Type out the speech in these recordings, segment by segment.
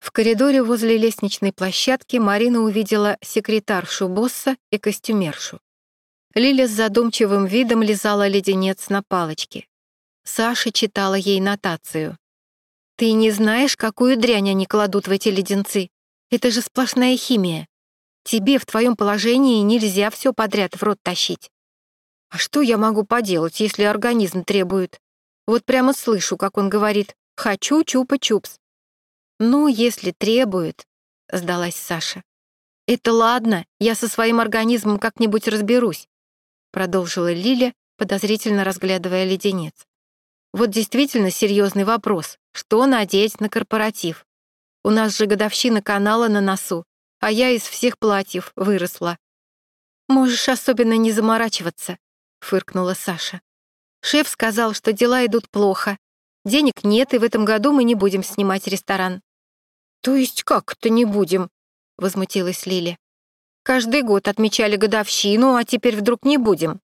В коридоре возле лестничной площадки Марина увидела секретаршу босса и костюмершу. Лиля с задумчивым видом лизала леденец на палочке. Саша читала ей нотацию. «Ты не знаешь, какую дрянь они кладут в эти леденцы? Это же сплошная химия. Тебе в твоем положении нельзя все подряд в рот тащить. А что я могу поделать, если организм требует? Вот прямо слышу, как он говорит «хочу чупа-чупс». «Ну, если требует», — сдалась Саша. «Это ладно, я со своим организмом как-нибудь разберусь», — продолжила Лиля, подозрительно разглядывая леденец. «Вот действительно серьезный вопрос. Что надеть на корпоратив? У нас же годовщина канала на носу, а я из всех платьев выросла». «Можешь особенно не заморачиваться», — фыркнула Саша. «Шеф сказал, что дела идут плохо. Денег нет, и в этом году мы не будем снимать ресторан. «То есть как это не будем?» — возмутилась Лили. «Каждый год отмечали годовщину, а теперь вдруг не будем».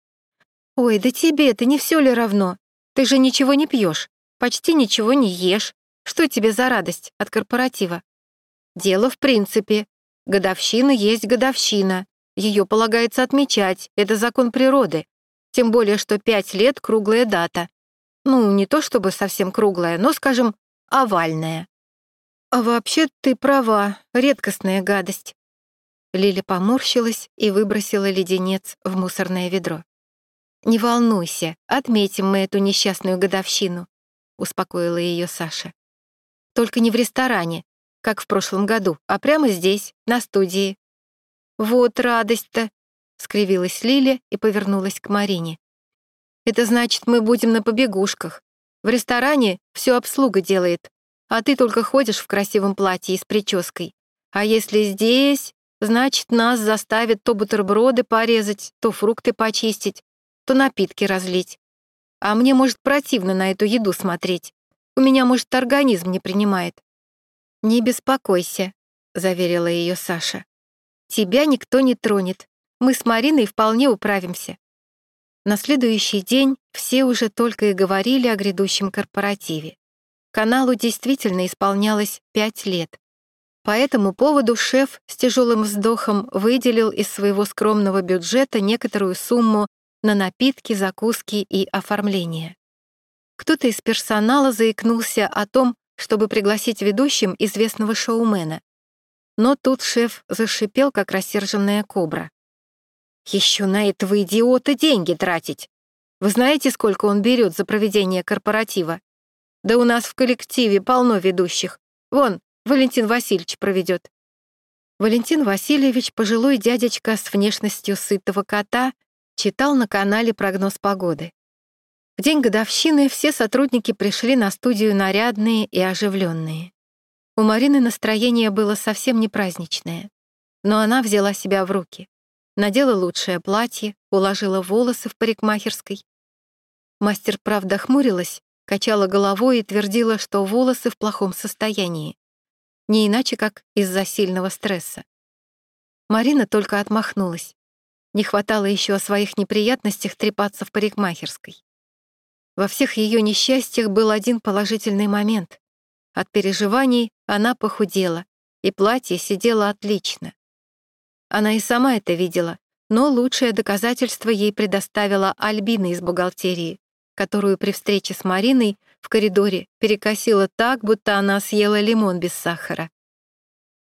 «Ой, да тебе-то не все ли равно? Ты же ничего не пьешь, почти ничего не ешь. Что тебе за радость от корпоратива?» «Дело в принципе. Годовщина есть годовщина. Ее полагается отмечать, это закон природы. Тем более, что пять лет — круглая дата. Ну, не то чтобы совсем круглая, но, скажем, овальная. «А вообще ты права, редкостная гадость». Лиля поморщилась и выбросила леденец в мусорное ведро. «Не волнуйся, отметим мы эту несчастную годовщину», — успокоила ее Саша. «Только не в ресторане, как в прошлом году, а прямо здесь, на студии». «Вот радость-то», — скривилась Лиля и повернулась к Марине. «Это значит, мы будем на побегушках. В ресторане все обслуга делает, а ты только ходишь в красивом платье и с прической. А если здесь, значит, нас заставят то бутерброды порезать, то фрукты почистить, то напитки разлить. А мне, может, противно на эту еду смотреть. У меня, может, организм не принимает. «Не беспокойся», — заверила ее Саша. «Тебя никто не тронет. Мы с Мариной вполне управимся». На следующий день все уже только и говорили о грядущем корпоративе. Каналу действительно исполнялось пять лет. По этому поводу шеф с тяжелым вздохом выделил из своего скромного бюджета некоторую сумму на напитки, закуски и оформление. Кто-то из персонала заикнулся о том, чтобы пригласить ведущим известного шоумена. Но тут шеф зашипел, как рассерженная кобра. «Еще на этого идиота деньги тратить! Вы знаете, сколько он берет за проведение корпоратива? Да у нас в коллективе полно ведущих. Вон, Валентин Васильевич проведет. Валентин Васильевич, пожилой дядечка с внешностью сытого кота, читал на канале прогноз погоды. В день годовщины все сотрудники пришли на студию нарядные и оживленные. У Марины настроение было совсем не праздничное, но она взяла себя в руки. Надела лучшее платье, уложила волосы в парикмахерской. Мастер, правда, хмурилась, качала головой и твердила, что волосы в плохом состоянии. Не иначе, как из-за сильного стресса. Марина только отмахнулась. Не хватало еще о своих неприятностях трепаться в парикмахерской. Во всех ее несчастьях был один положительный момент. От переживаний она похудела, и платье сидело отлично. Она и сама это видела, но лучшее доказательство ей предоставила Альбина из бухгалтерии которую при встрече с Мариной в коридоре перекосила так, будто она съела лимон без сахара.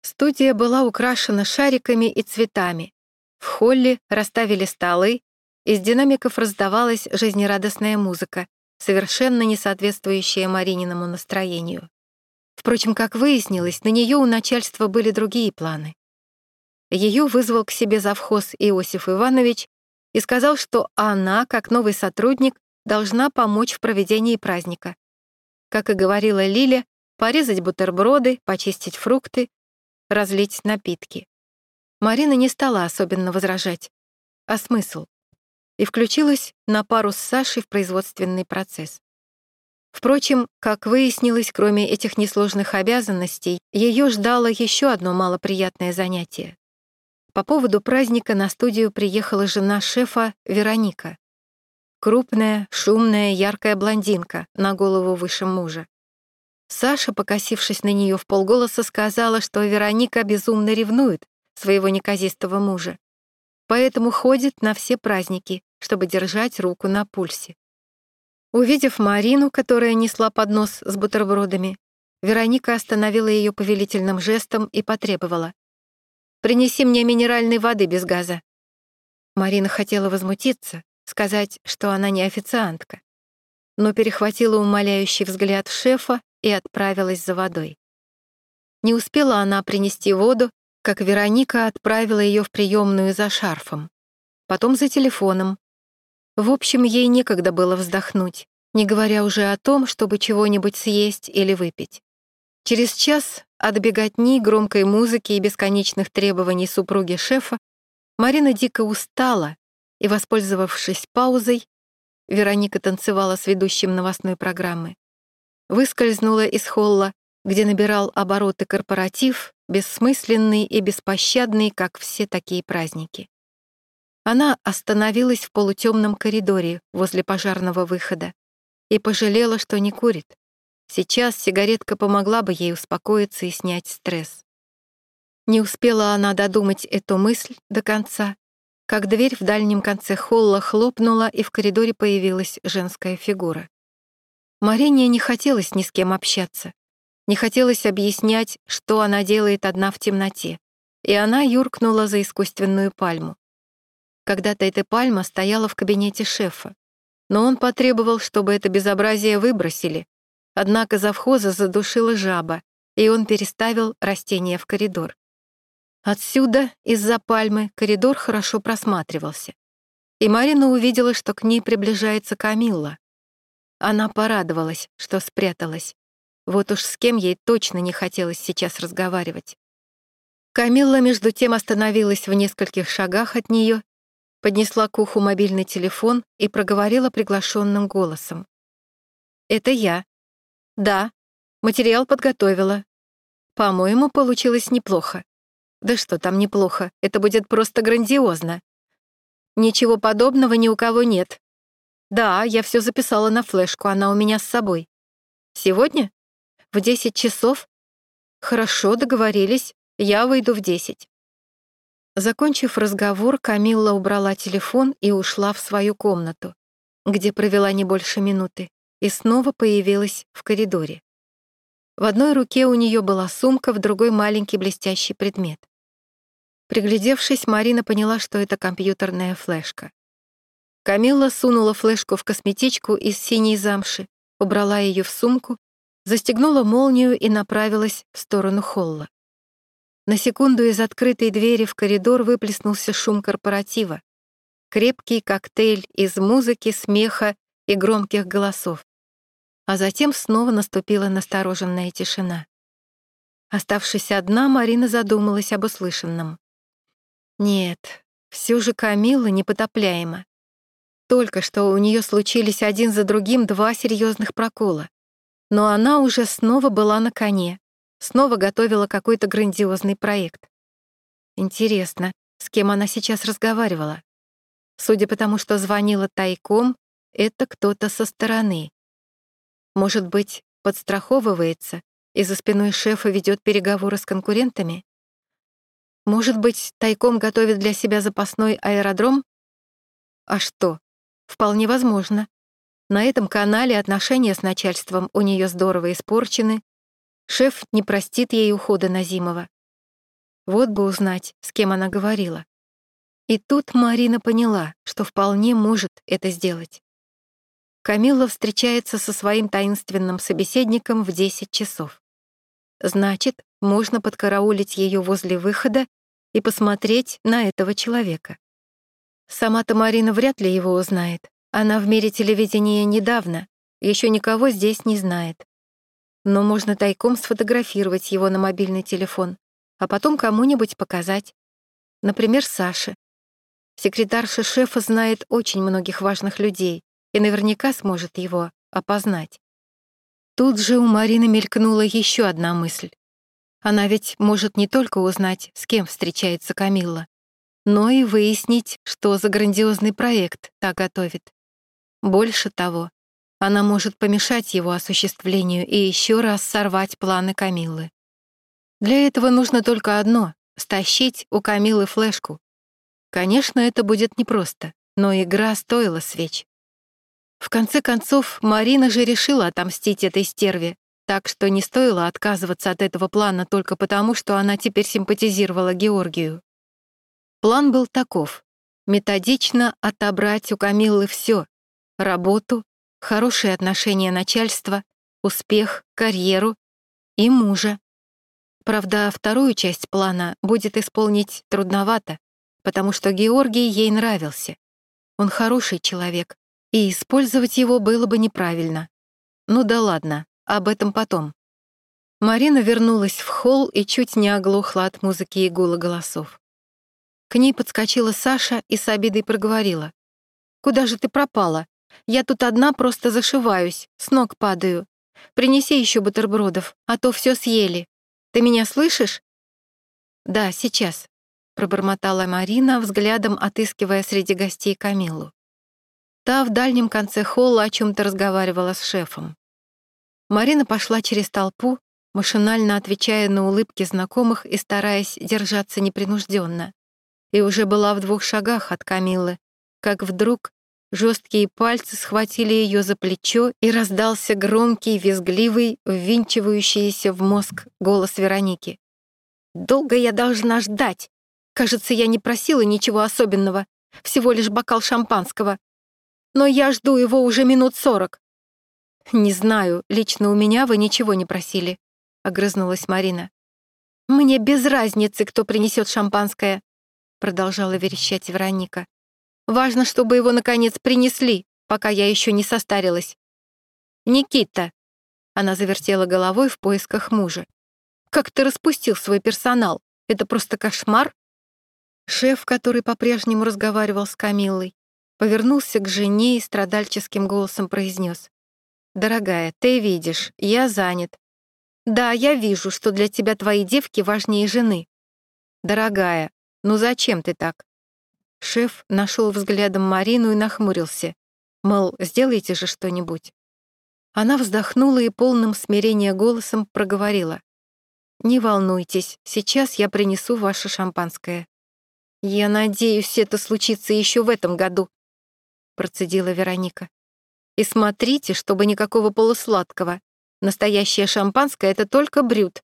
Студия была украшена шариками и цветами. В холле расставили столы, из динамиков раздавалась жизнерадостная музыка, совершенно не соответствующая Марининому настроению. Впрочем, как выяснилось, на нее у начальства были другие планы. Ее вызвал к себе завхоз Иосиф Иванович и сказал, что она, как новый сотрудник, должна помочь в проведении праздника. Как и говорила Лиля, порезать бутерброды, почистить фрукты, разлить напитки. Марина не стала особенно возражать. А смысл? И включилась на пару с Сашей в производственный процесс. Впрочем, как выяснилось, кроме этих несложных обязанностей, ее ждало еще одно малоприятное занятие. По поводу праздника на студию приехала жена шефа Вероника. Крупная, шумная, яркая блондинка на голову выше мужа. Саша, покосившись на нее в полголоса, сказала, что Вероника безумно ревнует своего неказистого мужа, поэтому ходит на все праздники, чтобы держать руку на пульсе. Увидев Марину, которая несла поднос с бутербродами, Вероника остановила ее повелительным жестом и потребовала. «Принеси мне минеральной воды без газа». Марина хотела возмутиться, сказать, что она не официантка, но перехватила умоляющий взгляд шефа и отправилась за водой. Не успела она принести воду, как Вероника отправила ее в приемную за шарфом, потом за телефоном. В общем, ей некогда было вздохнуть, не говоря уже о том, чтобы чего-нибудь съесть или выпить. Через час от беготни, громкой музыки и бесконечных требований супруги шефа Марина дико устала и, воспользовавшись паузой, Вероника танцевала с ведущим новостной программы. Выскользнула из холла, где набирал обороты корпоратив, бессмысленный и беспощадный, как все такие праздники. Она остановилась в полутемном коридоре возле пожарного выхода и пожалела, что не курит. Сейчас сигаретка помогла бы ей успокоиться и снять стресс. Не успела она додумать эту мысль до конца, как дверь в дальнем конце холла хлопнула, и в коридоре появилась женская фигура. Марине не хотелось ни с кем общаться, не хотелось объяснять, что она делает одна в темноте, и она юркнула за искусственную пальму. Когда-то эта пальма стояла в кабинете шефа, но он потребовал, чтобы это безобразие выбросили, однако завхоза задушила жаба, и он переставил растение в коридор. Отсюда, из-за пальмы, коридор хорошо просматривался. И Марина увидела, что к ней приближается Камилла. Она порадовалась, что спряталась. Вот уж с кем ей точно не хотелось сейчас разговаривать. Камилла, между тем, остановилась в нескольких шагах от нее, поднесла к уху мобильный телефон и проговорила приглашенным голосом. «Это я. Да, материал подготовила. По-моему, получилось неплохо. Да что там неплохо, это будет просто грандиозно. Ничего подобного ни у кого нет. Да, я все записала на флешку, она у меня с собой. Сегодня? В 10 часов? Хорошо, договорились, я выйду в 10. Закончив разговор, Камилла убрала телефон и ушла в свою комнату, где провела не больше минуты, и снова появилась в коридоре. В одной руке у нее была сумка, в другой — маленький блестящий предмет. Приглядевшись, Марина поняла, что это компьютерная флешка. Камилла сунула флешку в косметичку из синей замши, убрала ее в сумку, застегнула молнию и направилась в сторону холла. На секунду из открытой двери в коридор выплеснулся шум корпоратива. Крепкий коктейль из музыки, смеха и громких голосов. А затем снова наступила настороженная тишина. Оставшись одна, Марина задумалась об услышанном. Нет, все же Камила непотопляема. Только что у нее случились один за другим два серьезных прокола. Но она уже снова была на коне, снова готовила какой-то грандиозный проект. Интересно, с кем она сейчас разговаривала? Судя по тому, что звонила тайком, это кто-то со стороны. Может быть, подстраховывается и за спиной шефа ведет переговоры с конкурентами? Может быть, тайком готовит для себя запасной аэродром? А что? Вполне возможно. На этом канале отношения с начальством у нее здорово испорчены. Шеф не простит ей ухода Назимова. Вот бы узнать, с кем она говорила. И тут Марина поняла, что вполне может это сделать. Камилла встречается со своим таинственным собеседником в 10 часов. Значит, можно подкараулить ее возле выхода и посмотреть на этого человека. Сама-то Марина вряд ли его узнает. Она в мире телевидения недавно, еще никого здесь не знает. Но можно тайком сфотографировать его на мобильный телефон, а потом кому-нибудь показать. Например, Саше. Секретарша шефа знает очень многих важных людей и наверняка сможет его опознать. Тут же у Марины мелькнула еще одна мысль. Она ведь может не только узнать, с кем встречается Камилла, но и выяснить, что за грандиозный проект та готовит. Больше того, Она может помешать его осуществлению и еще раз сорвать планы Камиллы. Для этого нужно только одно — стащить у Камилы флешку. Конечно, это будет непросто, но игра стоила свеч. В конце концов, Марина же решила отомстить этой стерве, так что не стоило отказываться от этого плана только потому, что она теперь симпатизировала Георгию. План был таков — методично отобрать у Камиллы все — работу, хорошие отношения начальства, успех, карьеру и мужа. Правда, вторую часть плана будет исполнить трудновато, потому что Георгий ей нравился. Он хороший человек, и использовать его было бы неправильно. Ну да ладно, об этом потом. Марина вернулась в холл и чуть не оглохла от музыки и гула голосов. К ней подскочила Саша и с обидой проговорила. «Куда же ты пропала? Я тут одна просто зашиваюсь, с ног падаю. Принеси еще бутербродов, а то все съели. Ты меня слышишь?» «Да, сейчас», — пробормотала Марина, взглядом отыскивая среди гостей Камилу. Та в дальнем конце холла о чем то разговаривала с шефом. Марина пошла через толпу, машинально отвечая на улыбки знакомых и стараясь держаться непринужденно. И уже была в двух шагах от Камилы, как вдруг жесткие пальцы схватили ее за плечо и раздался громкий, визгливый, ввинчивающийся в мозг голос Вероники. «Долго я должна ждать? Кажется, я не просила ничего особенного, всего лишь бокал шампанского. Но я жду его уже минут сорок. «Не знаю, лично у меня вы ничего не просили», — огрызнулась Марина. «Мне без разницы, кто принесет шампанское», — продолжала верещать Вероника. «Важно, чтобы его, наконец, принесли, пока я еще не состарилась». «Никита», — она завертела головой в поисках мужа. «Как ты распустил свой персонал? Это просто кошмар?» Шеф, который по-прежнему разговаривал с Камиллой, повернулся к жене и страдальческим голосом произнес. «Дорогая, ты видишь, я занят. Да, я вижу, что для тебя твои девки важнее жены. Дорогая, ну зачем ты так?» Шеф нашел взглядом Марину и нахмурился. Мол, сделайте же что-нибудь. Она вздохнула и полным смирения голосом проговорила. «Не волнуйтесь, сейчас я принесу ваше шампанское». «Я надеюсь, это случится еще в этом году», — процедила Вероника. И смотрите, чтобы никакого полусладкого. Настоящее шампанское — это только брют.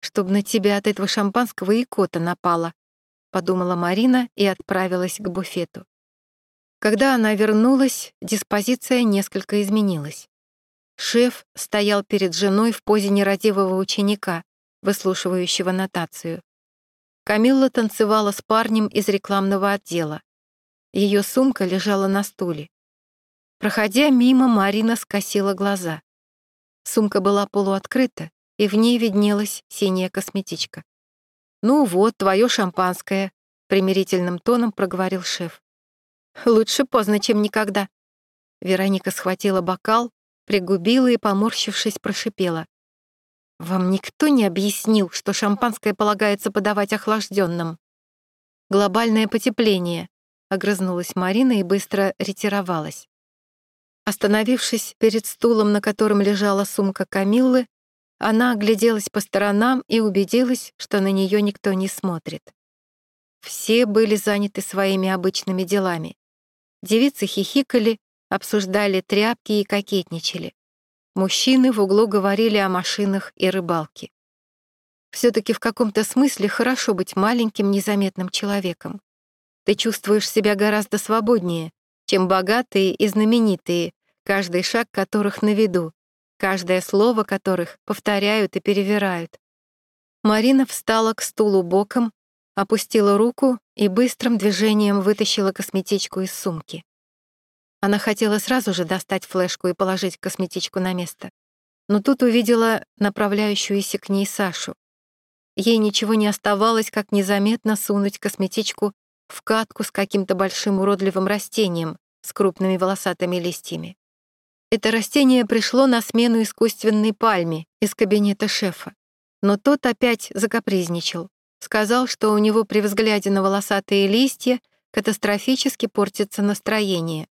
Чтобы на тебя от этого шампанского и кота напала, — подумала Марина и отправилась к буфету. Когда она вернулась, диспозиция несколько изменилась. Шеф стоял перед женой в позе нерадивого ученика, выслушивающего нотацию. Камилла танцевала с парнем из рекламного отдела. Ее сумка лежала на стуле. Проходя мимо, Марина скосила глаза. Сумка была полуоткрыта, и в ней виднелась синяя косметичка. «Ну вот, твое шампанское», — примирительным тоном проговорил шеф. «Лучше поздно, чем никогда». Вероника схватила бокал, пригубила и, поморщившись, прошипела. «Вам никто не объяснил, что шампанское полагается подавать охлажденным?» «Глобальное потепление», — огрызнулась Марина и быстро ретировалась. Остановившись перед стулом, на котором лежала сумка Камиллы, она огляделась по сторонам и убедилась, что на нее никто не смотрит. Все были заняты своими обычными делами. Девицы хихикали, обсуждали тряпки и кокетничали. Мужчины в углу говорили о машинах и рыбалке. все таки в каком-то смысле хорошо быть маленьким незаметным человеком. Ты чувствуешь себя гораздо свободнее, чем богатые и знаменитые, каждый шаг которых на виду, каждое слово которых повторяют и перевирают. Марина встала к стулу боком, опустила руку и быстрым движением вытащила косметичку из сумки. Она хотела сразу же достать флешку и положить косметичку на место. Но тут увидела направляющуюся к ней Сашу. Ей ничего не оставалось, как незаметно сунуть косметичку в катку с каким-то большим уродливым растением с крупными волосатыми листьями. Это растение пришло на смену искусственной пальме из кабинета шефа. Но тот опять закапризничал. Сказал, что у него при взгляде на волосатые листья катастрофически портится настроение.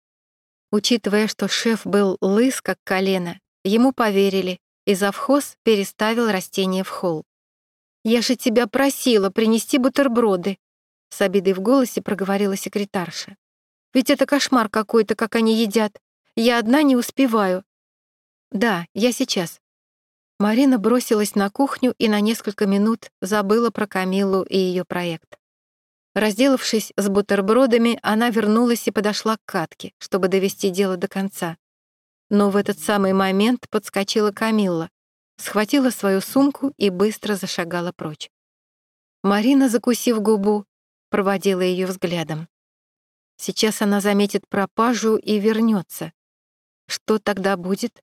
Учитывая, что шеф был лыс, как колено, ему поверили, и завхоз переставил растение в холл. «Я же тебя просила принести бутерброды», — с обидой в голосе проговорила секретарша. «Ведь это кошмар какой-то, как они едят. Я одна не успеваю». «Да, я сейчас». Марина бросилась на кухню и на несколько минут забыла про Камилу и ее проект. Разделавшись с бутербродами, она вернулась и подошла к катке, чтобы довести дело до конца. Но в этот самый момент подскочила Камилла, схватила свою сумку и быстро зашагала прочь. Марина, закусив губу, проводила ее взглядом. Сейчас она заметит пропажу и вернется. Что тогда будет?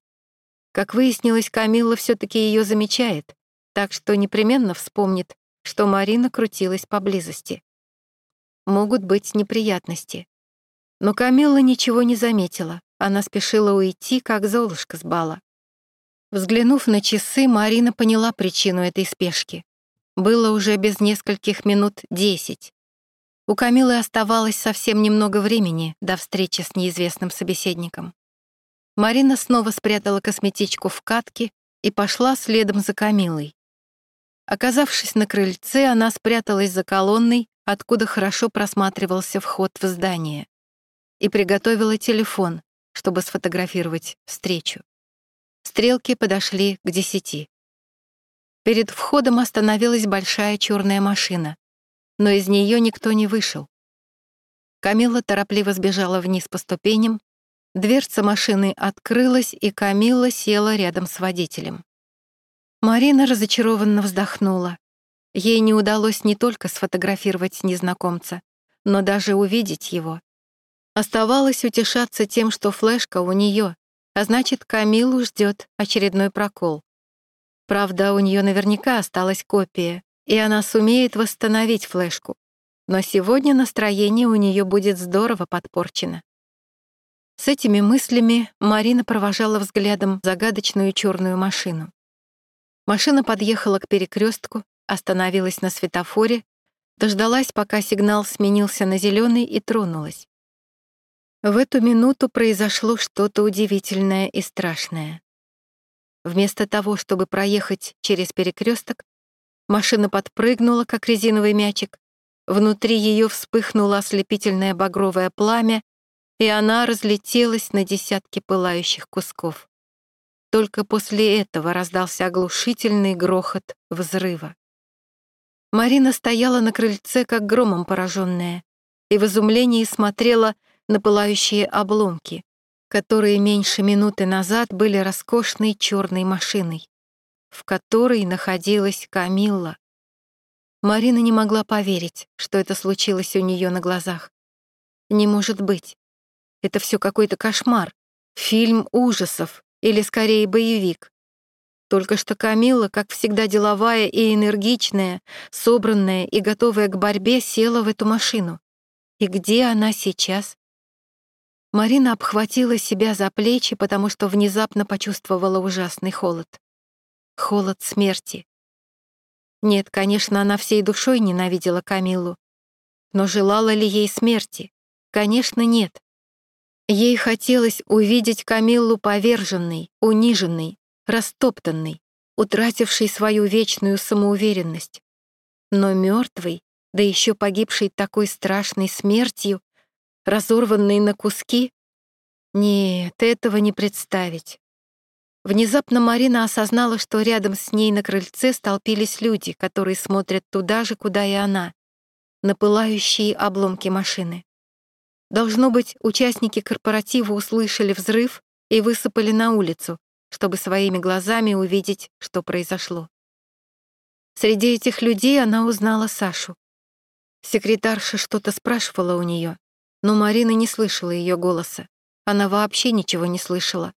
Как выяснилось, Камилла все таки ее замечает, так что непременно вспомнит, что Марина крутилась поблизости. Могут быть неприятности. Но Камилла ничего не заметила. Она спешила уйти, как Золушка с бала. Взглянув на часы, Марина поняла причину этой спешки. Было уже без нескольких минут десять. У Камилы оставалось совсем немного времени до встречи с неизвестным собеседником. Марина снова спрятала косметичку в катке и пошла следом за Камилой. Оказавшись на крыльце, она спряталась за колонной, откуда хорошо просматривался вход в здание, и приготовила телефон, чтобы сфотографировать встречу. Стрелки подошли к десяти. Перед входом остановилась большая черная машина но из нее никто не вышел. Камила торопливо сбежала вниз по ступеням, дверца машины открылась, и Камила села рядом с водителем. Марина разочарованно вздохнула. Ей не удалось не только сфотографировать незнакомца, но даже увидеть его. Оставалось утешаться тем, что флешка у нее, а значит, Камилу ждет очередной прокол. Правда, у нее наверняка осталась копия, и она сумеет восстановить флешку. Но сегодня настроение у нее будет здорово подпорчено. С этими мыслями Марина провожала взглядом загадочную черную машину. Машина подъехала к перекрестку, остановилась на светофоре, дождалась, пока сигнал сменился на зеленый и тронулась. В эту минуту произошло что-то удивительное и страшное. Вместо того, чтобы проехать через перекресток, Машина подпрыгнула, как резиновый мячик. Внутри ее вспыхнуло ослепительное багровое пламя, и она разлетелась на десятки пылающих кусков. Только после этого раздался оглушительный грохот взрыва. Марина стояла на крыльце, как громом пораженная, и в изумлении смотрела на пылающие обломки, которые меньше минуты назад были роскошной черной машиной в которой находилась Камилла. Марина не могла поверить, что это случилось у нее на глазах. Не может быть. Это все какой-то кошмар, фильм ужасов или скорее боевик. Только что Камилла, как всегда деловая и энергичная, собранная и готовая к борьбе, села в эту машину. И где она сейчас? Марина обхватила себя за плечи, потому что внезапно почувствовала ужасный холод холод смерти. Нет, конечно, она всей душой ненавидела Камилу. Но желала ли ей смерти? Конечно, нет. Ей хотелось увидеть Камиллу поверженной, униженной, растоптанной, утратившей свою вечную самоуверенность. Но мертвой, да еще погибшей такой страшной смертью, разорванной на куски, нет, этого не представить. Внезапно Марина осознала, что рядом с ней на крыльце столпились люди, которые смотрят туда же, куда и она, на пылающие обломки машины. Должно быть, участники корпоратива услышали взрыв и высыпали на улицу, чтобы своими глазами увидеть, что произошло. Среди этих людей она узнала Сашу. Секретарша что-то спрашивала у нее, но Марина не слышала ее голоса. Она вообще ничего не слышала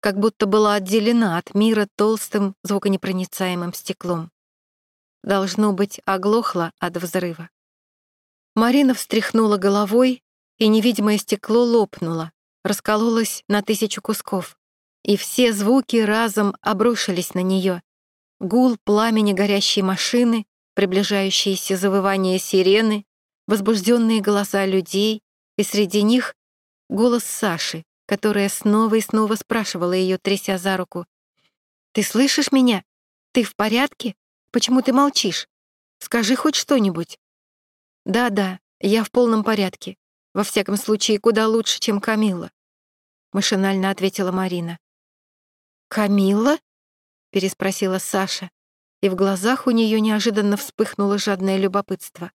как будто была отделена от мира толстым звуконепроницаемым стеклом. Должно быть, оглохла от взрыва. Марина встряхнула головой, и невидимое стекло лопнуло, раскололось на тысячу кусков, и все звуки разом обрушились на нее. Гул пламени горящей машины, приближающиеся завывания сирены, возбужденные голоса людей, и среди них голос Саши, которая снова и снова спрашивала ее, тряся за руку. «Ты слышишь меня? Ты в порядке? Почему ты молчишь? Скажи хоть что-нибудь». «Да-да, я в полном порядке. Во всяком случае, куда лучше, чем Камилла», — машинально ответила Марина. «Камилла?» — переспросила Саша, и в глазах у нее неожиданно вспыхнуло жадное любопытство.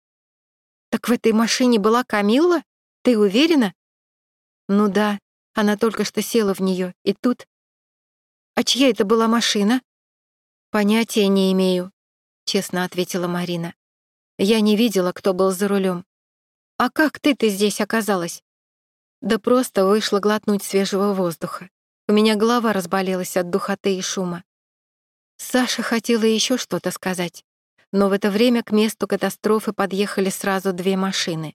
«Так в этой машине была Камилла? Ты уверена?» «Ну да, она только что села в нее, и тут...» «А чья это была машина?» «Понятия не имею», — честно ответила Марина. «Я не видела, кто был за рулем. «А как ты-то здесь оказалась?» «Да просто вышла глотнуть свежего воздуха. У меня голова разболелась от духоты и шума». Саша хотела еще что-то сказать, но в это время к месту катастрофы подъехали сразу две машины.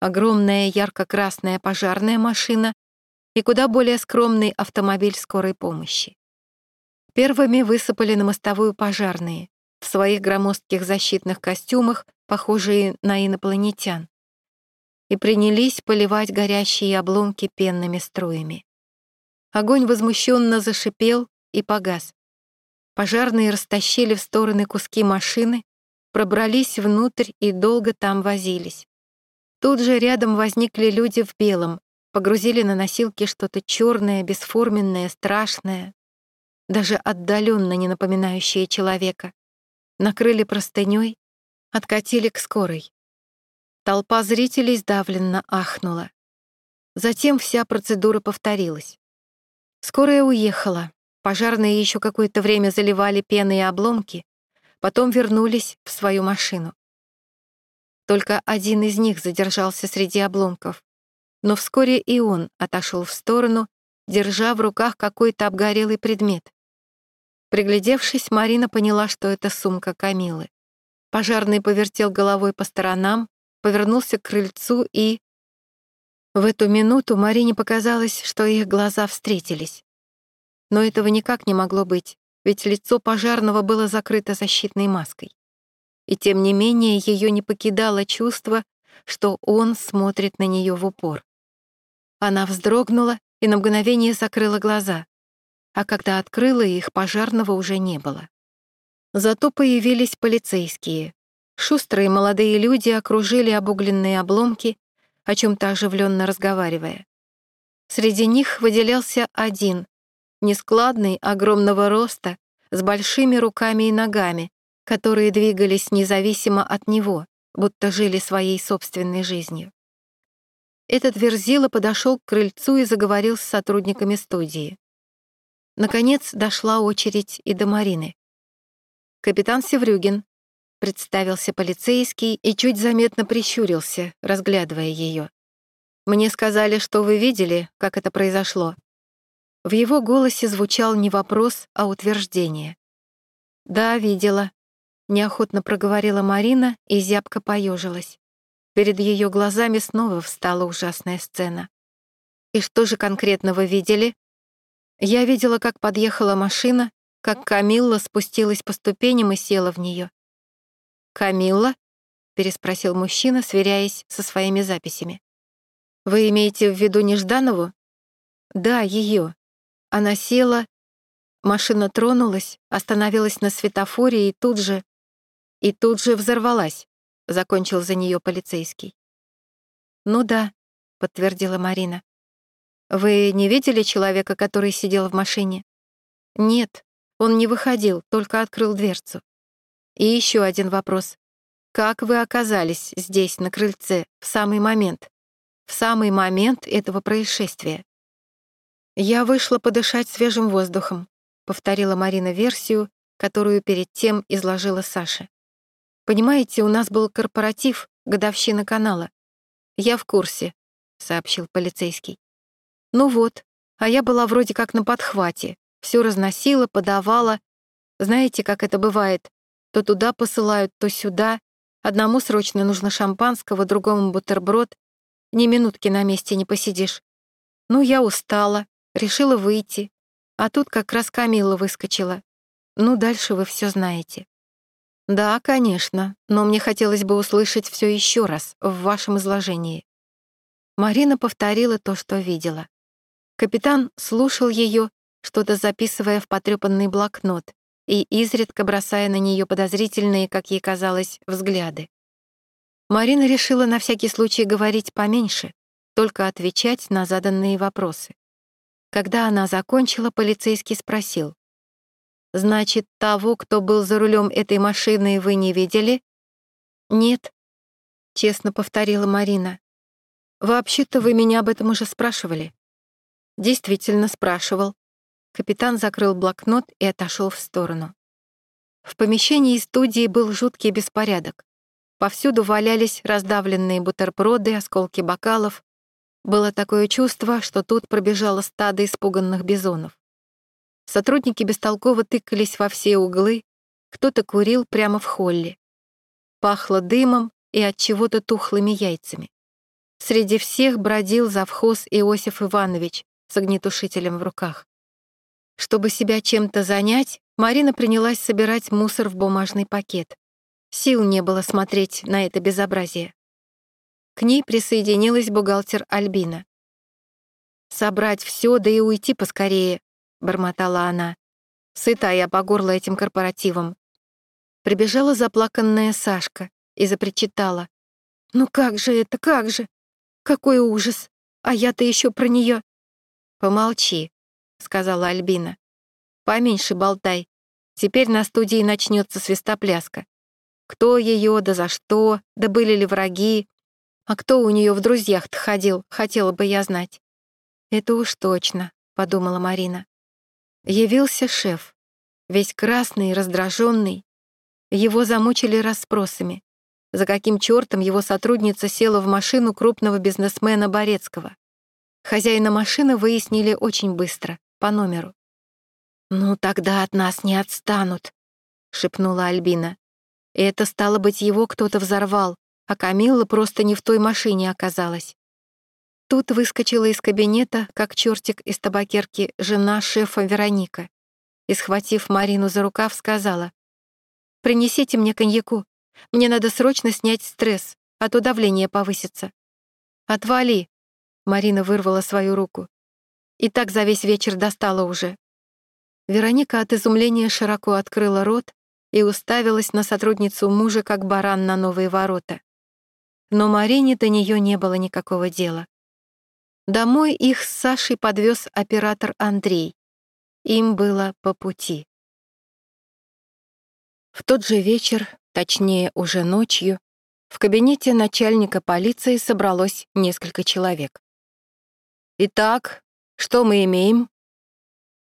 Огромная ярко-красная пожарная машина и куда более скромный автомобиль скорой помощи. Первыми высыпали на мостовую пожарные, в своих громоздких защитных костюмах, похожие на инопланетян и принялись поливать горящие обломки пенными струями. Огонь возмущенно зашипел и погас. Пожарные растащили в стороны куски машины, пробрались внутрь и долго там возились. Тут же рядом возникли люди в белом, погрузили на носилки что-то черное, бесформенное, страшное, даже отдаленно не напоминающее человека. Накрыли простыней, откатили к скорой. Толпа зрителей сдавленно ахнула. Затем вся процедура повторилась. Скорая уехала. Пожарные еще какое-то время заливали пеной и обломки, потом вернулись в свою машину. Только один из них задержался среди обломков, но вскоре и он отошел в сторону, держа в руках какой-то обгорелый предмет. Приглядевшись, Марина поняла, что это сумка Камилы. Пожарный повертел головой по сторонам, повернулся к крыльцу и... В эту минуту Марине показалось, что их глаза встретились. Но этого никак не могло быть, ведь лицо пожарного было закрыто защитной маской. И тем не менее ее не покидало чувство, что он смотрит на нее в упор. Она вздрогнула и на мгновение закрыла глаза, а когда открыла их, пожарного уже не было. Зато появились полицейские, Шустрые молодые люди окружили обугленные обломки, о чем то оживленно разговаривая. Среди них выделялся один, нескладный, огромного роста, с большими руками и ногами, которые двигались независимо от него, будто жили своей собственной жизнью. Этот Верзила подошел к крыльцу и заговорил с сотрудниками студии. Наконец дошла очередь и до Марины. «Капитан Севрюгин, Представился полицейский и чуть заметно прищурился, разглядывая ее. «Мне сказали, что вы видели, как это произошло». В его голосе звучал не вопрос, а утверждение. «Да, видела», — неохотно проговорила Марина и зябко поежилась. Перед ее глазами снова встала ужасная сцена. «И что же конкретно вы видели?» «Я видела, как подъехала машина, как Камилла спустилась по ступеням и села в нее. «Камилла?» — переспросил мужчина, сверяясь со своими записями. «Вы имеете в виду Нежданову?» «Да, ее. Она села, машина тронулась, остановилась на светофоре и тут же... И тут же взорвалась», — закончил за нее полицейский. «Ну да», — подтвердила Марина. «Вы не видели человека, который сидел в машине?» «Нет, он не выходил, только открыл дверцу. И еще один вопрос. Как вы оказались здесь, на крыльце, в самый момент? В самый момент этого происшествия? Я вышла подышать свежим воздухом, повторила Марина версию, которую перед тем изложила Саша. Понимаете, у нас был корпоратив, годовщина канала. Я в курсе, сообщил полицейский. Ну вот, а я была вроде как на подхвате, все разносила, подавала. Знаете, как это бывает? То туда посылают, то сюда. Одному срочно нужно шампанского, другому бутерброд. Ни минутки на месте не посидишь. Ну, я устала, решила выйти. А тут как раз Камила выскочила. Ну, дальше вы все знаете. Да, конечно, но мне хотелось бы услышать все еще раз в вашем изложении. Марина повторила то, что видела. Капитан слушал ее, что-то записывая в потрепанный блокнот и изредка бросая на нее подозрительные, как ей казалось, взгляды. Марина решила на всякий случай говорить поменьше, только отвечать на заданные вопросы. Когда она закончила, полицейский спросил. «Значит, того, кто был за рулем этой машины, вы не видели?» «Нет», — честно повторила Марина. «Вообще-то вы меня об этом уже спрашивали». «Действительно спрашивал». Капитан закрыл блокнот и отошел в сторону. В помещении студии был жуткий беспорядок. Повсюду валялись раздавленные бутерброды, осколки бокалов. Было такое чувство, что тут пробежало стадо испуганных бизонов. Сотрудники бестолково тыкались во все углы, кто-то курил прямо в холле. Пахло дымом и от чего-то тухлыми яйцами. Среди всех бродил завхоз Иосиф Иванович с огнетушителем в руках. Чтобы себя чем-то занять, Марина принялась собирать мусор в бумажный пакет. Сил не было смотреть на это безобразие. К ней присоединилась бухгалтер Альбина. «Собрать все, да и уйти поскорее», — бормотала она. Сыта я по горло этим корпоративом. Прибежала заплаканная Сашка и запричитала. «Ну как же это, как же? Какой ужас! А я-то еще про нее. «Помолчи», — сказала Альбина. «Поменьше болтай. Теперь на студии начнется свистопляска. Кто ее, да за что, да были ли враги. А кто у нее в друзьях-то ходил, хотела бы я знать». «Это уж точно», — подумала Марина. Явился шеф, весь красный и раздраженный. Его замучили расспросами за каким чертом его сотрудница села в машину крупного бизнесмена Борецкого. Хозяина машины выяснили очень быстро, по номеру. «Ну, тогда от нас не отстанут», — шепнула Альбина. И это, стало быть, его кто-то взорвал, а Камилла просто не в той машине оказалась. Тут выскочила из кабинета, как чертик из табакерки, жена шефа Вероника и, схватив Марину за рукав, сказала, «Принесите мне коньяку, мне надо срочно снять стресс, а то давление повысится». «Отвали!» — Марина вырвала свою руку. И так за весь вечер достала уже. Вероника от изумления широко открыла рот и уставилась на сотрудницу мужа, как баран на новые ворота. Но Марине до нее не было никакого дела. Домой их с Сашей подвез оператор Андрей. Им было по пути. В тот же вечер Точнее, уже ночью, в кабинете начальника полиции собралось несколько человек. «Итак, что мы имеем?»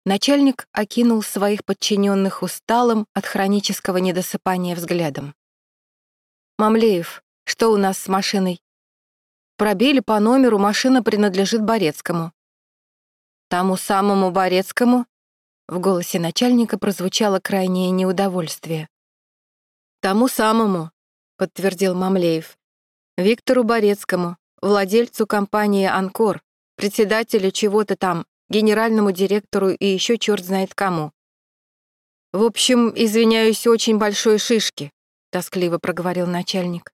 Начальник окинул своих подчиненных усталым от хронического недосыпания взглядом. «Мамлеев, что у нас с машиной?» «Пробили по номеру, машина принадлежит Борецкому». «Тому самому Борецкому?» В голосе начальника прозвучало крайнее неудовольствие. «Тому самому», — подтвердил Мамлеев. «Виктору Борецкому, владельцу компании «Анкор», председателю чего-то там, генеральному директору и еще черт знает кому. «В общем, извиняюсь, очень большой шишки», — тоскливо проговорил начальник.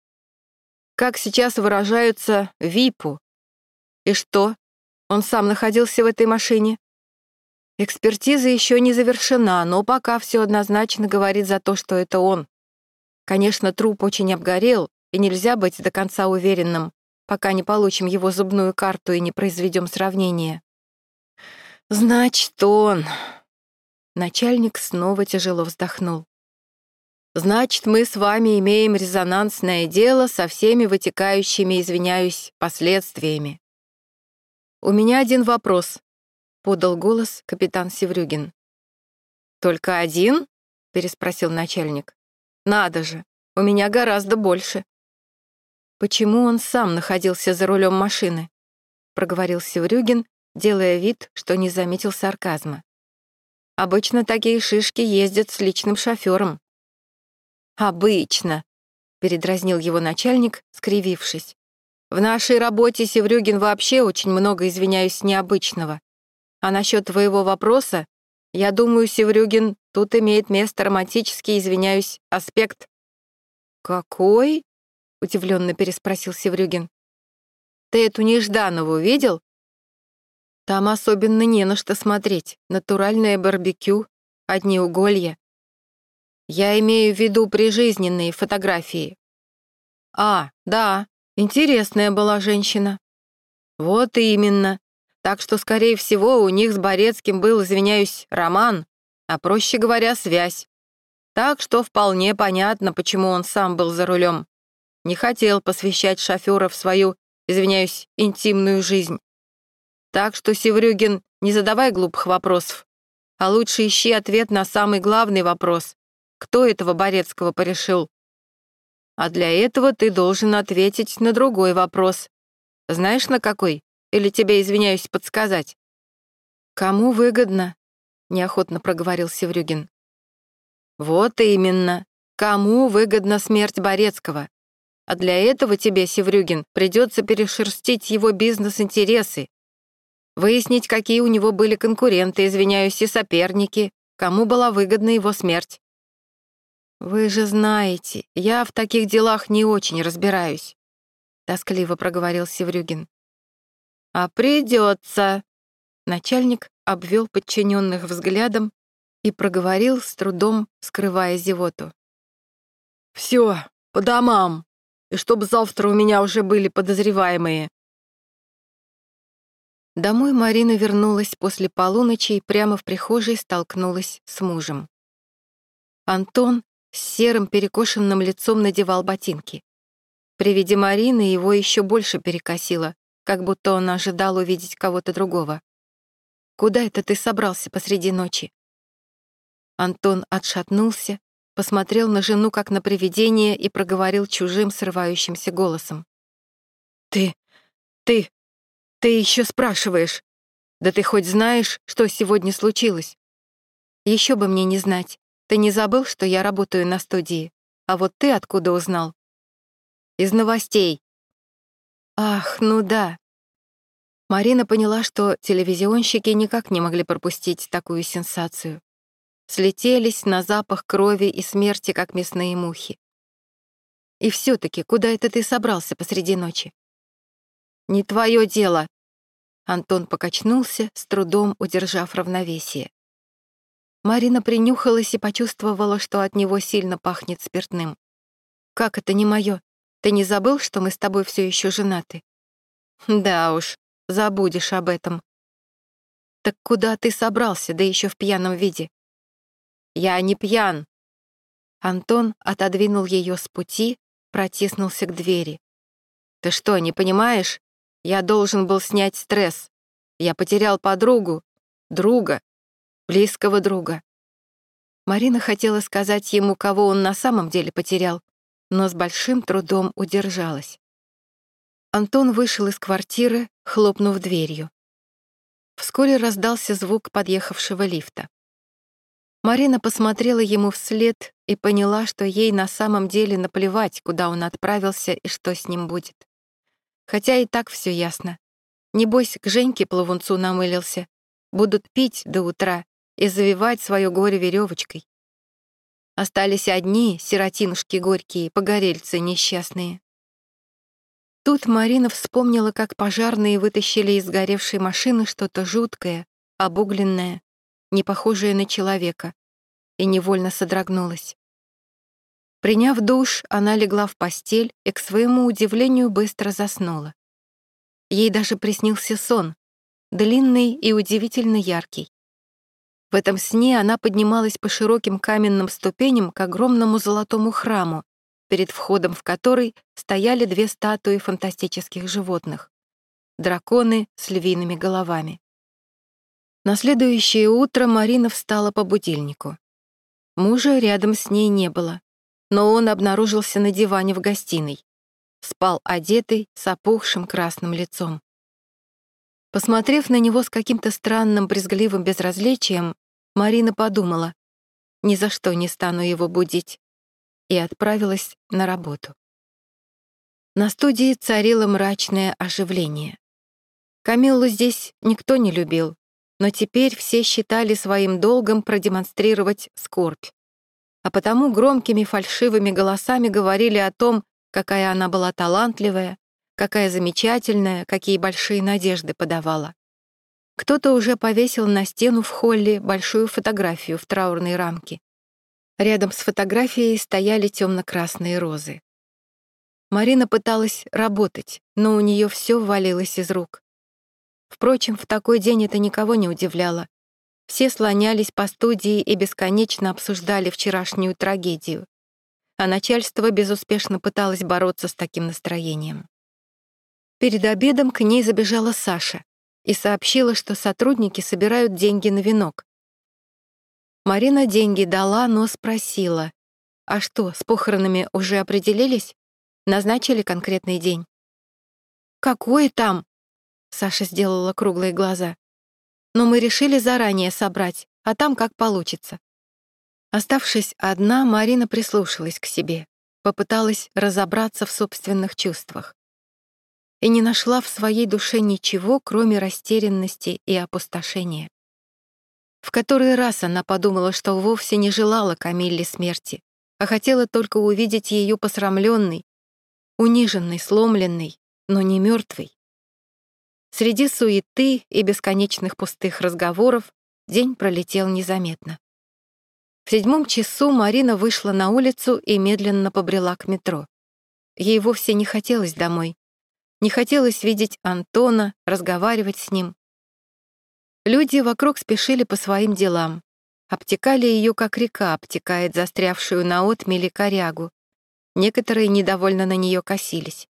«Как сейчас выражаются, ВИПу. И что, он сам находился в этой машине?» Экспертиза еще не завершена, но пока все однозначно говорит за то, что это он. Конечно, труп очень обгорел, и нельзя быть до конца уверенным, пока не получим его зубную карту и не произведем сравнение. «Значит, он...» Начальник снова тяжело вздохнул. «Значит, мы с вами имеем резонансное дело со всеми вытекающими, извиняюсь, последствиями». «У меня один вопрос», — подал голос капитан Севрюгин. «Только один?» — переспросил начальник. Надо же, у меня гораздо больше. Почему он сам находился за рулем машины? Проговорил Севрюгин, делая вид, что не заметил сарказма. Обычно такие шишки ездят с личным шофером. Обычно, передразнил его начальник, скривившись. В нашей работе, Севрюгин, вообще очень много, извиняюсь, необычного. А насчет твоего вопроса, я думаю, Севрюгин, тут имеет место романтический, извиняюсь, аспект». «Какой?» — удивленно переспросил Севрюгин. «Ты эту Нежданову видел?» Там особенно не на что смотреть. Натуральное барбекю, одни уголья. Я имею в виду прижизненные фотографии. А, да, интересная была женщина. Вот именно. Так что, скорее всего, у них с Борецким был, извиняюсь, роман, а, проще говоря, связь. Так что вполне понятно, почему он сам был за рулем. Не хотел посвящать шофера в свою, извиняюсь, интимную жизнь. Так что, Севрюгин, не задавай глупых вопросов, а лучше ищи ответ на самый главный вопрос. Кто этого Борецкого порешил? А для этого ты должен ответить на другой вопрос. Знаешь, на какой? Или тебе, извиняюсь, подсказать? Кому выгодно? Неохотно проговорил Севрюгин. Вот именно. Кому выгодна смерть Борецкого? А для этого тебе, Севрюгин, придется перешерстить его бизнес-интересы, выяснить, какие у него были конкуренты, извиняюсь, и соперники, кому была выгодна его смерть. «Вы же знаете, я в таких делах не очень разбираюсь», — тоскливо проговорил Севрюгин. «А придется. Начальник обвел подчиненных взглядом и проговорил с трудом, скрывая зевоту. «Все, по домам, и чтобы завтра у меня уже были подозреваемые». Домой Марина вернулась после полуночи и прямо в прихожей столкнулась с мужем. Антон с серым перекошенным лицом надевал ботинки. При виде Марины его еще больше перекосило, как будто он ожидал увидеть кого-то другого. «Куда это ты собрался посреди ночи?» Антон отшатнулся, посмотрел на жену как на привидение и проговорил чужим срывающимся голосом. «Ты, ты, ты еще спрашиваешь? Да ты хоть знаешь, что сегодня случилось?» Еще бы мне не знать. Ты не забыл, что я работаю на студии? А вот ты откуда узнал? Из новостей. Ах, ну да. Марина поняла, что телевизионщики никак не могли пропустить такую сенсацию. Слетелись на запах крови и смерти, как мясные мухи. И все таки куда это ты собрался посреди ночи? Не твое дело. Антон покачнулся, с трудом удержав равновесие. Марина принюхалась и почувствовала, что от него сильно пахнет спиртным. «Как это не мое? Ты не забыл, что мы с тобой все еще женаты?» «Да уж, забудешь об этом». «Так куда ты собрался, да еще в пьяном виде?» «Я не пьян». Антон отодвинул ее с пути, протиснулся к двери. «Ты что, не понимаешь? Я должен был снять стресс. Я потерял подругу, друга, близкого друга. Марина хотела сказать ему, кого он на самом деле потерял, но с большим трудом удержалась. Антон вышел из квартиры, хлопнув дверью. Вскоре раздался звук подъехавшего лифта. Марина посмотрела ему вслед и поняла, что ей на самом деле наплевать, куда он отправился и что с ним будет. Хотя и так все ясно. Небось, к Женьке плавунцу намылился. Будут пить до утра и завивать свое горе веревочкой. Остались одни сиротинушки горькие, погорельцы несчастные. Тут Марина вспомнила, как пожарные вытащили из горевшей машины что-то жуткое, обугленное, не похожее на человека, и невольно содрогнулась. Приняв душ, она легла в постель и, к своему удивлению, быстро заснула. Ей даже приснился сон, длинный и удивительно яркий. В этом сне она поднималась по широким каменным ступеням к огромному золотому храму, перед входом в который стояли две статуи фантастических животных — драконы с львиными головами. На следующее утро Марина встала по будильнику. Мужа рядом с ней не было, но он обнаружился на диване в гостиной. Спал одетый, с опухшим красным лицом. Посмотрев на него с каким-то странным брезгливым безразличием, Марина подумала, ни за что не стану его будить, и отправилась на работу. На студии царило мрачное оживление. Камиллу здесь никто не любил, но теперь все считали своим долгом продемонстрировать скорбь. А потому громкими фальшивыми голосами говорили о том, какая она была талантливая, какая замечательная, какие большие надежды подавала. Кто-то уже повесил на стену в холле большую фотографию в траурной рамке. Рядом с фотографией стояли темно-красные розы. Марина пыталась работать, но у нее все валилось из рук. Впрочем, в такой день это никого не удивляло. Все слонялись по студии и бесконечно обсуждали вчерашнюю трагедию. А начальство безуспешно пыталось бороться с таким настроением. Перед обедом к ней забежала Саша и сообщила, что сотрудники собирают деньги на венок. Марина деньги дала, но спросила, «А что, с похоронами уже определились? Назначили конкретный день?» «Какой там?» Саша сделала круглые глаза. «Но мы решили заранее собрать, а там как получится». Оставшись одна, Марина прислушалась к себе, попыталась разобраться в собственных чувствах и не нашла в своей душе ничего, кроме растерянности и опустошения. В который раз она подумала, что вовсе не желала Камилле смерти, а хотела только увидеть ее посрамленной, униженной, сломленной, но не мертвой. Среди суеты и бесконечных пустых разговоров день пролетел незаметно. В седьмом часу Марина вышла на улицу и медленно побрела к метро. Ей вовсе не хотелось домой. Не хотелось видеть Антона, разговаривать с ним. Люди вокруг спешили по своим делам. Обтекали ее, как река обтекает застрявшую на отмеле корягу. Некоторые недовольно на нее косились.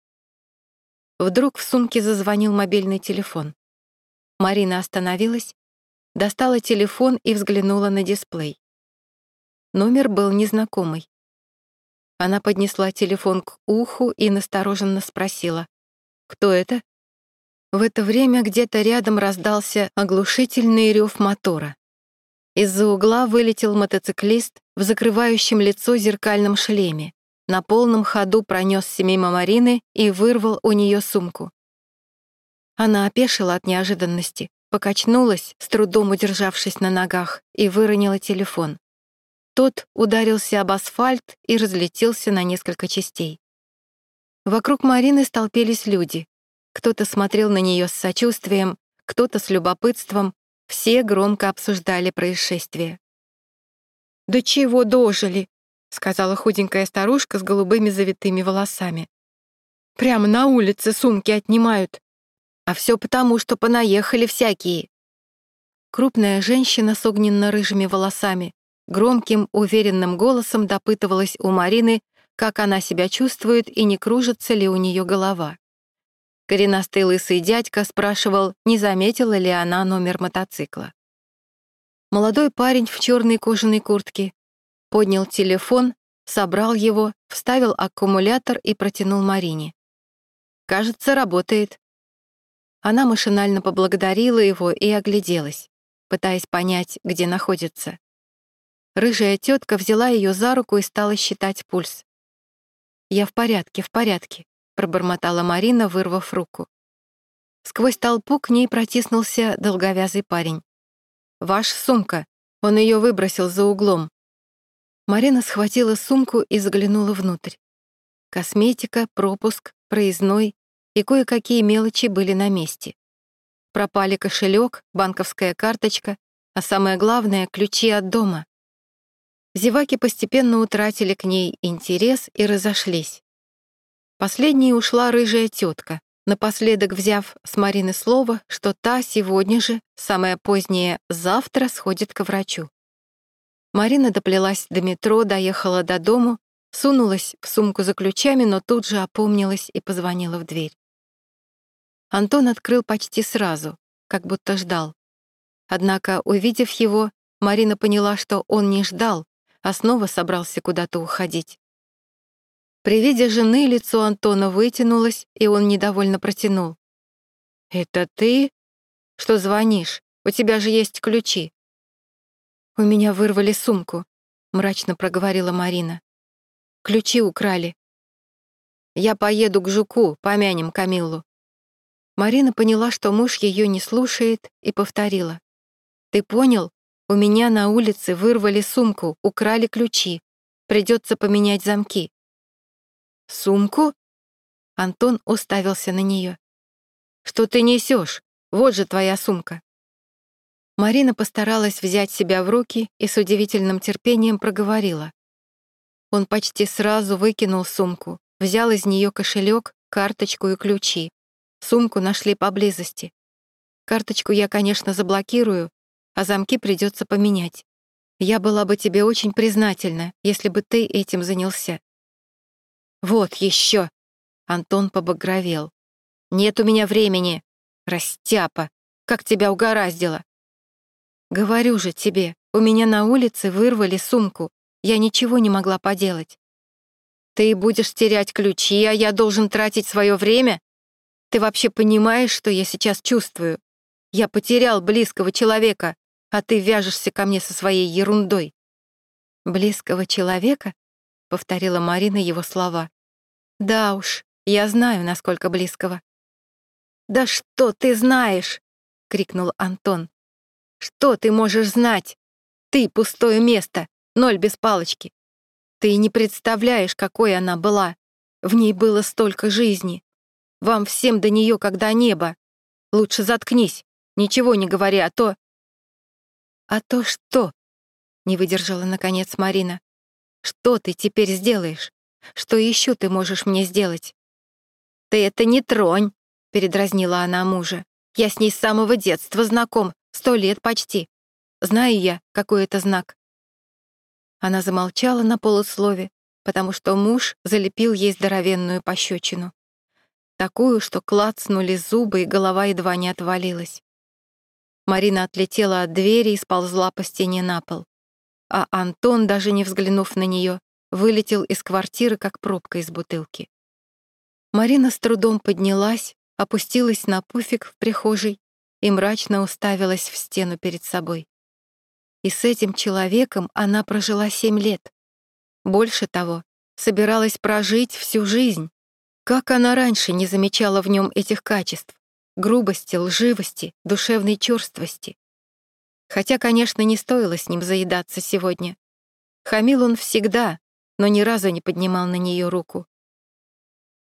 Вдруг в сумке зазвонил мобильный телефон. Марина остановилась, достала телефон и взглянула на дисплей. Номер был незнакомый. Она поднесла телефон к уху и настороженно спросила. Кто это? В это время где-то рядом раздался оглушительный рев мотора. Из-за угла вылетел мотоциклист в закрывающем лицо зеркальном шлеме, на полном ходу пронесся мимо Марины и вырвал у нее сумку. Она опешила от неожиданности, покачнулась, с трудом удержавшись на ногах, и выронила телефон. Тот ударился об асфальт и разлетелся на несколько частей. Вокруг Марины столпились люди. Кто-то смотрел на нее с сочувствием, кто-то с любопытством. Все громко обсуждали происшествие. «Да чего дожили?» — сказала худенькая старушка с голубыми завитыми волосами. «Прямо на улице сумки отнимают. А все потому, что понаехали всякие». Крупная женщина с огненно-рыжими волосами громким, уверенным голосом допытывалась у Марины, как она себя чувствует и не кружится ли у нее голова. Коренастый лысый дядька спрашивал, не заметила ли она номер мотоцикла. Молодой парень в черной кожаной куртке поднял телефон, собрал его, вставил аккумулятор и протянул Марине. «Кажется, работает». Она машинально поблагодарила его и огляделась, пытаясь понять, где находится. Рыжая тетка взяла ее за руку и стала считать пульс. «Я в порядке, в порядке», — пробормотала Марина, вырвав руку. Сквозь толпу к ней протиснулся долговязый парень. «Ваша сумка!» Он ее выбросил за углом. Марина схватила сумку и заглянула внутрь. Косметика, пропуск, проездной и кое-какие мелочи были на месте. Пропали кошелек, банковская карточка, а самое главное — ключи от дома. Зеваки постепенно утратили к ней интерес и разошлись. Последней ушла рыжая тетка, напоследок взяв с Марины слово, что та сегодня же, самое позднее завтра, сходит к врачу. Марина доплелась до метро, доехала до дому, сунулась в сумку за ключами, но тут же опомнилась и позвонила в дверь. Антон открыл почти сразу, как будто ждал. Однако, увидев его, Марина поняла, что он не ждал, а снова собрался куда-то уходить. При виде жены лицо Антона вытянулось, и он недовольно протянул. «Это ты? Что звонишь? У тебя же есть ключи». «У меня вырвали сумку», — мрачно проговорила Марина. «Ключи украли». «Я поеду к Жуку, помянем Камиллу». Марина поняла, что муж ее не слушает, и повторила. «Ты понял? У меня на улице вырвали сумку, украли ключи. Придется поменять замки. Сумку? Антон уставился на нее. Что ты несешь? Вот же твоя сумка. Марина постаралась взять себя в руки и с удивительным терпением проговорила. Он почти сразу выкинул сумку, взял из нее кошелек, карточку и ключи. Сумку нашли поблизости. Карточку я, конечно, заблокирую, а замки придется поменять. Я была бы тебе очень признательна, если бы ты этим занялся. Вот еще! Антон побагровел. Нет у меня времени. Растяпа, как тебя угораздило. Говорю же тебе, у меня на улице вырвали сумку. Я ничего не могла поделать. Ты будешь терять ключи, а я должен тратить свое время? Ты вообще понимаешь, что я сейчас чувствую? Я потерял близкого человека, а ты вяжешься ко мне со своей ерундой». «Близкого человека?» — повторила Марина его слова. «Да уж, я знаю, насколько близкого». «Да что ты знаешь?» — крикнул Антон. «Что ты можешь знать? Ты — пустое место, ноль без палочки. Ты не представляешь, какой она была. В ней было столько жизни. Вам всем до нее, когда небо. Лучше заткнись, ничего не говори, а то «А то что?» — не выдержала, наконец, Марина. «Что ты теперь сделаешь? Что еще ты можешь мне сделать?» «Ты это не тронь!» — передразнила она мужа. «Я с ней с самого детства знаком, сто лет почти. Знаю я, какой это знак». Она замолчала на полуслове, потому что муж залепил ей здоровенную пощечину. Такую, что клацнули зубы, и голова едва не отвалилась. Марина отлетела от двери и сползла по стене на пол. А Антон, даже не взглянув на нее, вылетел из квартиры, как пробка из бутылки. Марина с трудом поднялась, опустилась на пуфик в прихожей и мрачно уставилась в стену перед собой. И с этим человеком она прожила семь лет. Больше того, собиралась прожить всю жизнь. Как она раньше не замечала в нем этих качеств? грубости, лживости, душевной черствости. Хотя, конечно, не стоило с ним заедаться сегодня. Хамил он всегда, но ни разу не поднимал на нее руку.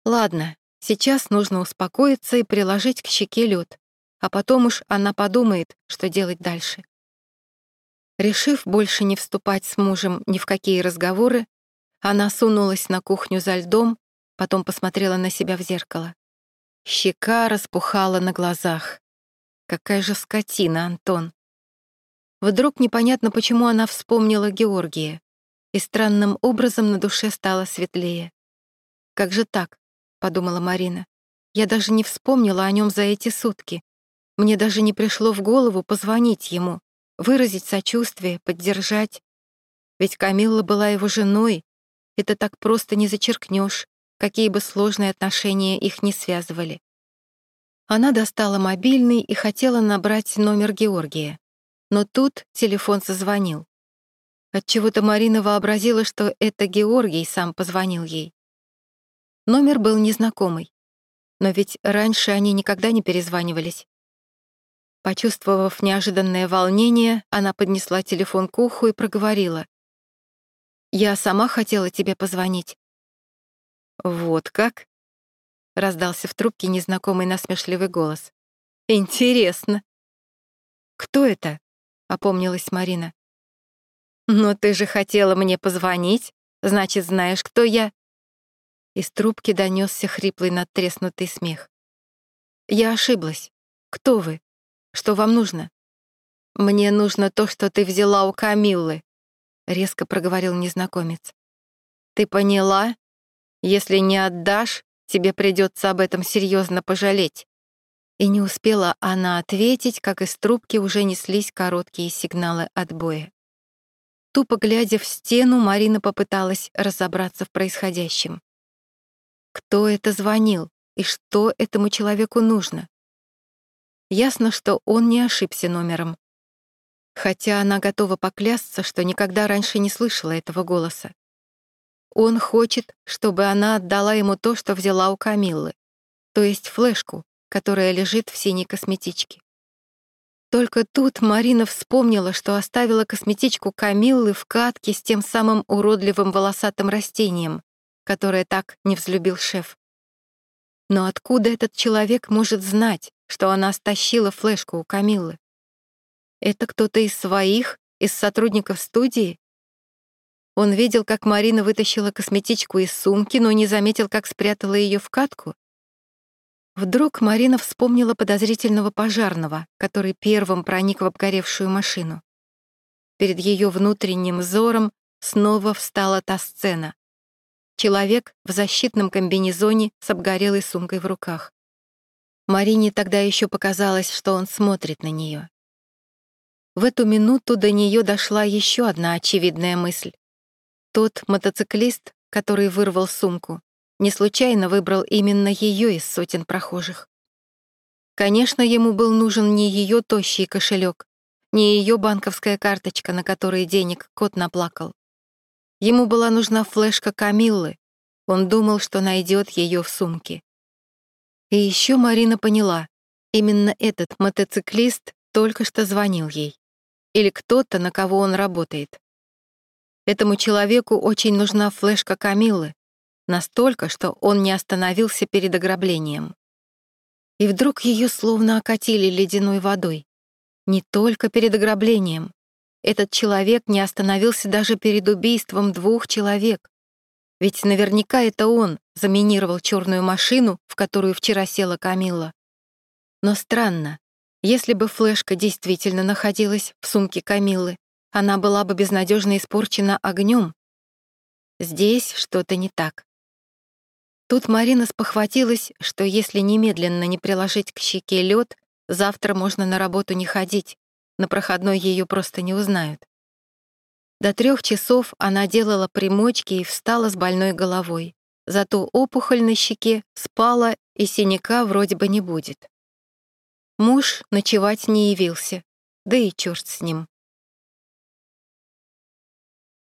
Ладно, сейчас нужно успокоиться и приложить к щеке лед, а потом уж она подумает, что делать дальше. Решив больше не вступать с мужем ни в какие разговоры, она сунулась на кухню за льдом, потом посмотрела на себя в зеркало. Щека распухала на глазах. Какая же скотина, Антон. Вдруг непонятно, почему она вспомнила Георгия, и странным образом на душе стало светлее. «Как же так?» — подумала Марина. «Я даже не вспомнила о нем за эти сутки. Мне даже не пришло в голову позвонить ему, выразить сочувствие, поддержать. Ведь Камилла была его женой. Это так просто не зачеркнешь какие бы сложные отношения их не связывали. Она достала мобильный и хотела набрать номер Георгия. Но тут телефон зазвонил. Отчего-то Марина вообразила, что это Георгий сам позвонил ей. Номер был незнакомый. Но ведь раньше они никогда не перезванивались. Почувствовав неожиданное волнение, она поднесла телефон к уху и проговорила. «Я сама хотела тебе позвонить. «Вот как?» — раздался в трубке незнакомый насмешливый голос. «Интересно». «Кто это?» — опомнилась Марина. «Но ты же хотела мне позвонить, значит, знаешь, кто я». Из трубки донесся хриплый надтреснутый смех. «Я ошиблась. Кто вы? Что вам нужно?» «Мне нужно то, что ты взяла у Камиллы», — резко проговорил незнакомец. «Ты поняла?» Если не отдашь, тебе придется об этом серьезно пожалеть». И не успела она ответить, как из трубки уже неслись короткие сигналы отбоя. Тупо глядя в стену, Марина попыталась разобраться в происходящем. Кто это звонил и что этому человеку нужно? Ясно, что он не ошибся номером. Хотя она готова поклясться, что никогда раньше не слышала этого голоса. Он хочет, чтобы она отдала ему то, что взяла у Камиллы, то есть флешку, которая лежит в синей косметичке. Только тут Марина вспомнила, что оставила косметичку Камиллы в катке с тем самым уродливым волосатым растением, которое так не взлюбил шеф. Но откуда этот человек может знать, что она стащила флешку у Камиллы? Это кто-то из своих, из сотрудников студии? Он видел, как Марина вытащила косметичку из сумки, но не заметил, как спрятала ее в катку. Вдруг Марина вспомнила подозрительного пожарного, который первым проник в обгоревшую машину. Перед ее внутренним взором снова встала та сцена. Человек в защитном комбинезоне с обгорелой сумкой в руках. Марине тогда еще показалось, что он смотрит на нее. В эту минуту до нее дошла еще одна очевидная мысль. Тот мотоциклист, который вырвал сумку, не случайно выбрал именно ее из сотен прохожих. Конечно, ему был нужен не ее тощий кошелек, не ее банковская карточка, на которой денег кот наплакал. Ему была нужна флешка Камиллы. Он думал, что найдет ее в сумке. И еще Марина поняла, именно этот мотоциклист только что звонил ей или кто-то, на кого он работает. Этому человеку очень нужна флешка Камиллы, настолько, что он не остановился перед ограблением. И вдруг ее словно окатили ледяной водой. Не только перед ограблением. Этот человек не остановился даже перед убийством двух человек. Ведь наверняка это он заминировал черную машину, в которую вчера села Камилла. Но странно, если бы флешка действительно находилась в сумке Камиллы, она была бы безнадежно испорчена огнем. Здесь что-то не так. Тут Марина спохватилась, что если немедленно не приложить к щеке лед, завтра можно на работу не ходить, на проходной ее просто не узнают. До трех часов она делала примочки и встала с больной головой. Зато опухоль на щеке спала, и синяка вроде бы не будет. Муж ночевать не явился, да и черт с ним.